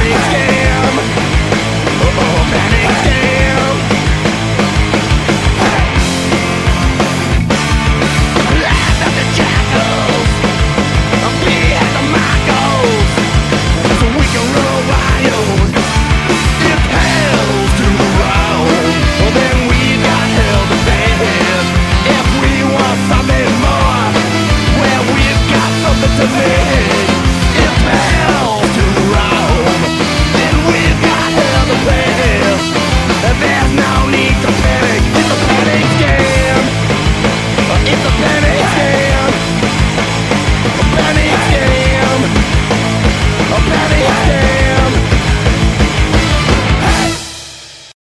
manic scam. Oh, manic scam.